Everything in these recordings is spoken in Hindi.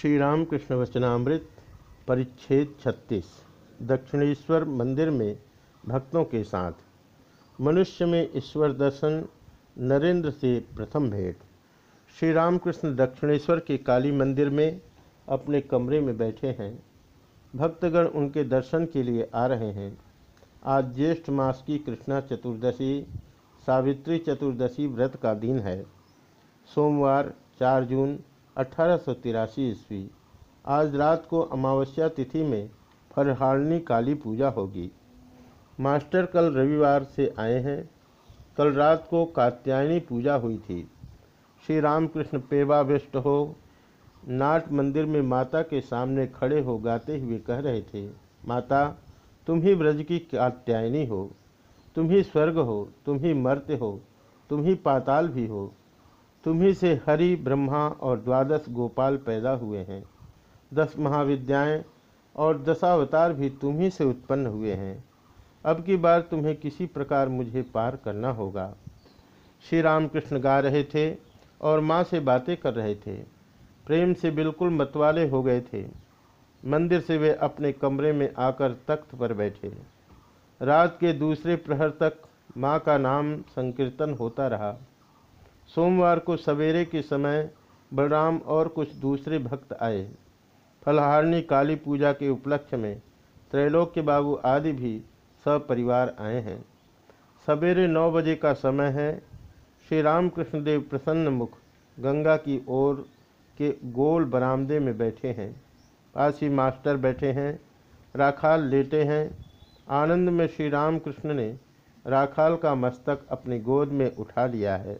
श्री रामकृष्ण वचनामृत परिच्छेद 36 दक्षिणेश्वर मंदिर में भक्तों के साथ। मनुष्य में ईश्वर दर्शन, नरेंद्र से प्रथम भेंट। श्री रामकृष्ण दक्षिणेश्वर के काली मंदिर में अपने कमरे में बैठे हैं। भक्तगण उनके दर्शन के लिए आ रहे हैं। आज ज्येष्ठ मास की कृष्णा चतुर्दशी, सावित्री चतुर्दशी व्रत का दिन है। सोमवार 4 जून अठारह ईस्वी, आज रात को अमावस्या तिथि में फरहारणी काली पूजा होगी। मास्टर कल रविवार से आए हैं। कल रात को कात्यायनी पूजा हुई थी। श्री रामकृष्ण पेवाभिष्ट हो, नाट मंदिर में माता के सामने खड़े हो गाते हुए कह रहे थे, माता, तुम ही ब्रज की कात्यायनी हो। तुम ही स्वर्ग हो। तुम ही मर्त्य हो। तुम ही पाताल भी हो। तुम्ही से हरि, ब्रह्मा और द्वादश गोपाल पैदा हुए हैं। दस महाविद्याएँ और दशावतार भी तुम्ही से उत्पन्न हुए हैं। अब की बार तुम्हें किसी प्रकार मुझे पार करना होगा। श्री रामकृष्ण गा रहे थे और माँ से बातें कर रहे थे। प्रेम से बिल्कुल मतवाले हो गए थे। मंदिर से वे अपने कमरे में आकर तख्त पर बैठे। रात के दूसरे प्रहर तक माँ का नाम संकीर्तन होता रहा। सोमवार को सवेरे के समय बलराम और कुछ दूसरे भक्त आए। फलहारणी काली पूजा के उपलक्ष्य में त्रैलोक्य बाबू आदि भी सपरिवार आए हैं। सवेरे नौ बजे का समय है। श्री रामकृष्ण देव प्रसन्न मुख गंगा की ओर के गोल बरामदे में बैठे हैं। पास ही मास्टर बैठे हैं, राखाल लेटे हैं। आनंद में श्री रामकृष्ण ने राखाल का मस्तक अपनी गोद में उठा लिया है।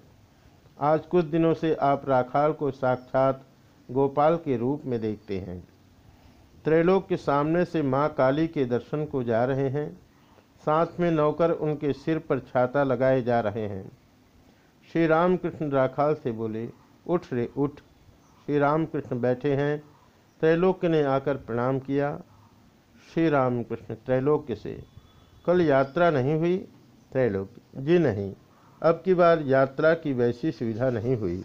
आज कुछ दिनों से आप राखाल को साक्षात गोपाल के रूप में देखते हैं। त्रैलोक के सामने से माँ काली के दर्शन को जा रहे हैं। साथ में नौकर उनके सिर पर छाता लगाए जा रहे हैं। श्री रामकृष्ण राखाल से बोले, उठ रे, उठ। श्री रामकृष्ण बैठे हैं। त्रैलोक्य ने आकर प्रणाम किया। श्री रामकृष्ण त्रैलोक्य से, कल यात्रा नहीं हुई? त्रैलोक्य जी नहीं। अब की बार यात्रा की वैसी सुविधा नहीं हुई।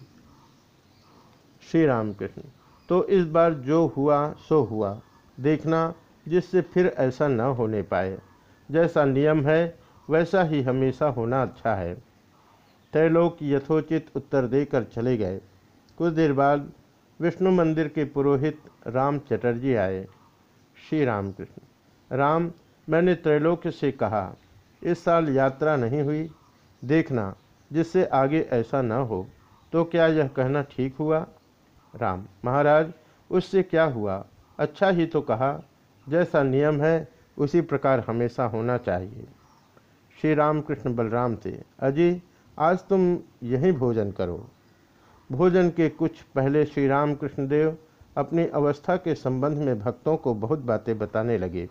श्री रामकृष्ण तो इस बार जो हुआ, सो हुआ। देखना, जिससे फिर ऐसा न होने पाए। जैसा नियम है, वैसा ही हमेशा होना अच्छा है। त्रैलोक यथोचित उत्तर देकर चले गए। कुछ देर बाद विष्णु मंदिर के पुरोहित राम चटर्जी आए। श्री राम कृष्ण राम मैंने त्रैलोक्य से कहा, इस साल यात्रा नहीं हुई। देखना, जिससे आगे ऐसा न हो। तो क्या यह कहना ठीक हुआ? राम, महाराज, उससे क्या हुआ? अच्छा ही तो कहा, जैसा नियम है, उसी प्रकार हमेशा होना चाहिए। श्री रामकृष्ण बलराम से अजय आज तुम यहीं भोजन करो। भोजन के कुछ पहले श्री राम कृष्णदेव अपनी अवस्था के संबंध में भक्तों को बहुत बातें बताने लगे।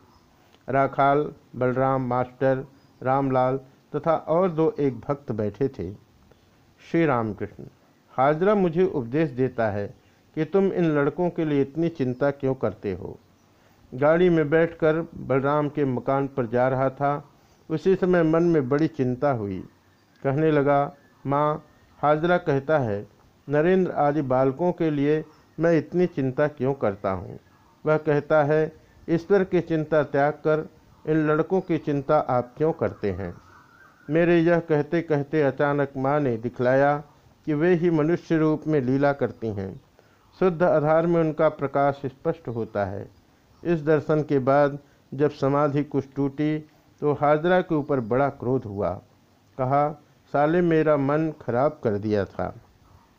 राखाल, बलराम, मास्टर, रामलाल तथा और दो एक भक्त बैठे थे। श्री रामकृष्ण, हाजरा मुझे उपदेश देता है कि तुम इन लड़कों के लिए इतनी चिंता क्यों करते हो? गाड़ी में बैठकर बलराम के मकान पर जा रहा था। उसी समय मन में बड़ी चिंता हुई। कहने लगा, माँ, हाजरा कहता है, नरेंद्र आदि बालकों के लिए मैं इतनी चिंता क्यों करता हूँ? वह कहता है, ईश्वर की चिंता त्याग कर, इन लड़कों की चिंता आप क्यों करते हैं? मेरे यह कहते कहते अचानक माँ ने दिखलाया कि वे ही मनुष्य रूप में लीला करती हैं। शुद्ध आधार में उनका प्रकाश स्पष्ट होता है। इस दर्शन के बाद जब समाधि कुछ टूटी तो हाजरा के ऊपर बड़ा क्रोध हुआ। कहा, साले, मेरा मन खराब कर दिया था।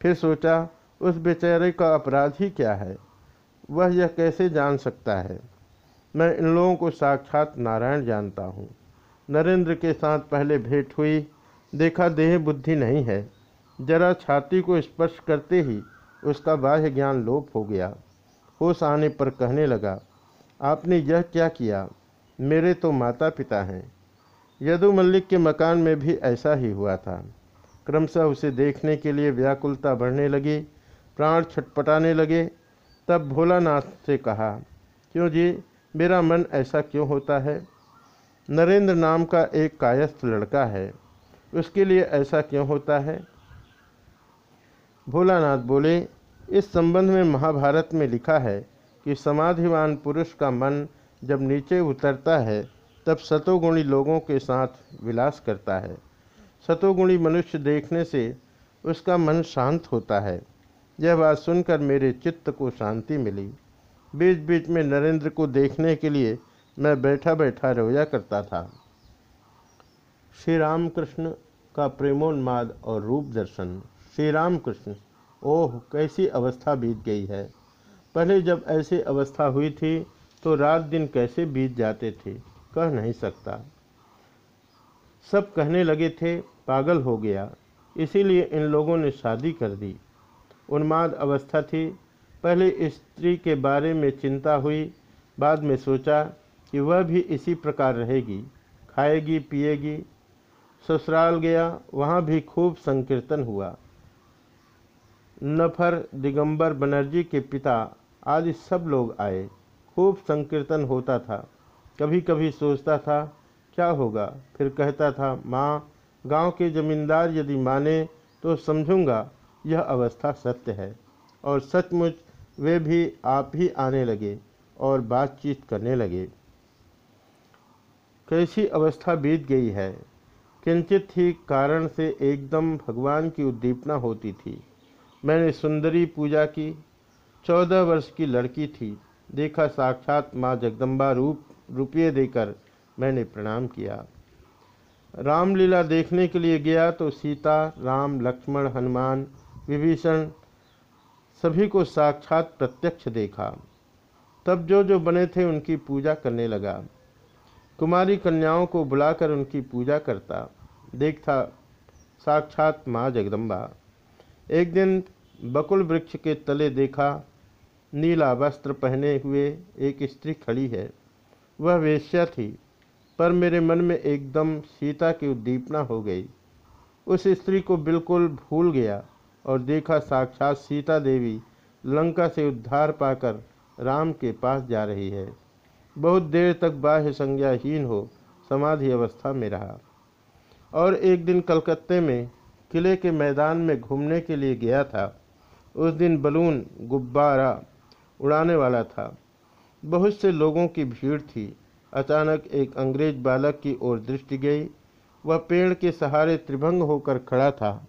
फिर सोचा, उस बेचारे का अपराध ही क्या है? वह यह कैसे जान सकता है? मैं इन लोगों को साक्षात नारायण जानता हूँ। नरेंद्र के साथ पहले भेंट हुई। देखा, देह बुद्धि नहीं है। जरा छाती को स्पर्श करते ही उसका बाह्य ज्ञान लोप हो गया। होश आने पर कहने लगा, आपने यह क्या किया? मेरे तो माता पिता हैं। यदु मल्लिक के मकान में भी ऐसा ही हुआ था। क्रमशः उसे देखने के लिए व्याकुलता बढ़ने लगी, प्राण छटपटाने लगे। तब भोलानाथ से कहा, क्यों जी, मेरा मन ऐसा क्यों होता है? नरेंद्र नाम का एक कायस्थ लड़का है। उसके लिए ऐसा क्यों होता है? भोलानाथ बोले, इस संबंध में महाभारत में लिखा है कि समाधिवान पुरुष का मन जब नीचे उतरता है, तब सतोगुणी लोगों के साथ विलास करता है। सतोगुणी मनुष्य देखने से उसका मन शांत होता है। यह बात सुनकर मेरे चित्त को शांति मिली। बीच बीच में नरेंद्र को देखने के लिए मैं बैठा बैठा रोया करता था। श्री रामकृष्ण का प्रेमोन्माद और रूप दर्शन। श्री रामकृष्ण ओह, कैसी अवस्था बीत गई है। पहले जब ऐसी अवस्था हुई थी तो रात दिन कैसे बीत जाते थे, कह नहीं सकता। सब कहने लगे थे, पागल हो गया। इसीलिए इन लोगों ने शादी कर दी। उन्माद अवस्था थी। पहले स्त्री के बारे में चिंता हुई, बाद में सोचा कि वह भी इसी प्रकार रहेगी। खाएगी, पिएगी, ससुराल गया, वहाँ भी खूब संकीर्तन हुआ। नफर, दिगंबर बनर्जी के पिता आदि सब लोग आए। खूब संकीर्तन होता था। कभी कभी सोचता था, क्या होगा? फिर कहता था, माँ, गाँव के जमींदार यदि माने तो समझूँगा, यह अवस्था सत्य है। और सचमुच वे भी आप ही आने लगे और बातचीत करने लगे। कैसी अवस्था बीत गई है? किंचित ही कारण से एकदम भगवान की उद्दीपना होती थी। मैंने सुंदरी पूजा की। चौदह वर्ष की लड़की थी। देखा साक्षात माँ जगदम्बा रूप, रुपये देकर मैंने प्रणाम किया। रामलीला देखने के लिए गया तो सीता, राम, लक्ष्मण, हनुमान, विभीषण सभी को साक्षात प्रत्यक्ष देखा। तब जो जो बने थे उनकी पूजा करने लगा। कुमारी कन्याओं को बुलाकर उनकी पूजा करता। देखता साक्षात माँ जगदम्बा। एक दिन बकुल वृक्ष के तले देखा, नीला वस्त्र पहने हुए एक स्त्री खड़ी है। वह वेश्या थी, पर मेरे मन में एकदम सीता की उद्दीपना हो गई। उस स्त्री को बिल्कुल भूल गया और देखा साक्षात सीता देवी लंका से उद्धार पाकर राम के पास जा रही है। बहुत देर तक बाह्य संज्ञाहीन हो, समाधि अवस्था में रहा। और एक दिन कलकत्ते में किले के मैदान में घूमने के लिए गया था। उस दिन बलून गुब्बारा उड़ाने वाला था। बहुत से लोगों की भीड़ थी। अचानक एक अंग्रेज़ बालक की ओर दृष्टि गई। वह पेड़ के सहारे त्रिभंग होकर खड़ा था।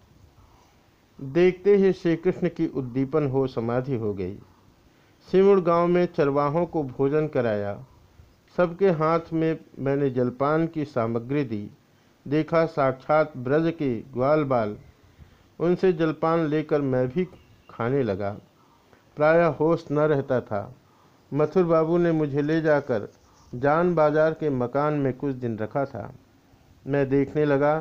देखते ही श्री कृष्ण की उद्दीपन हो समाधि हो गई। सिमुड़ गाँव में चरवाहों को भोजन कराया। सबके हाथ में मैंने जलपान की सामग्री दी। देखा साक्षात ब्रज के ग्वाल बाल। उनसे जलपान लेकर मैं भी खाने लगा। प्रायः होश न रहता था। मथुर बाबू ने मुझे ले जाकर जान बाज़ार के मकान में कुछ दिन रखा था। मैं देखने लगा,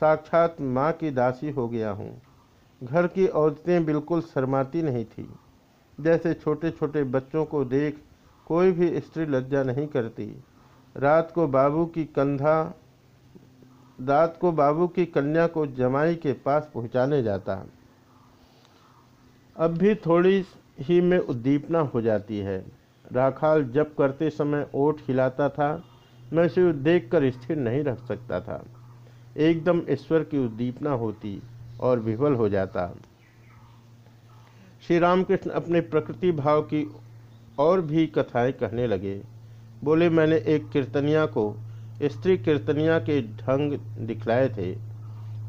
साक्षात माँ की दासी हो गया हूँ। घर की औरतें बिल्कुल शर्माती नहीं थी। जैसे छोटे छोटे बच्चों को देख कोई भी स्त्री लज्जा नहीं करती। रात को बाबू की कंधा, रात को बाबू की कन्या को जमाई के पास पहुँचाने जाता। अब भी थोड़ी ही में उद्दीपना हो जाती है। राखाल जब करते समय ओठ हिलाता था। मैं उसे देख कर स्थिर नहीं रख सकता था। एकदम ईश्वर की उद्दीपना होती और विफल हो जाता। श्री रामकृष्ण अपने प्रकृति भाव की और भी कथाएँ कहने लगे। बोले, मैंने एक कीर्तनिया को, स्त्री कीर्तनिया के ढंग दिखलाए थे।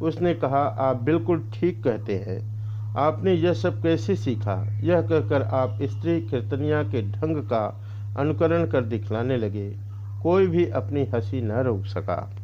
उसने कहा, आप बिल्कुल ठीक कहते हैं। आपने यह सब कैसे सीखा? यह कहकर आप स्त्री कीर्तनिया के ढंग का अनुकरण कर दिखलाने लगे। कोई भी अपनी हँसी न रोक सका।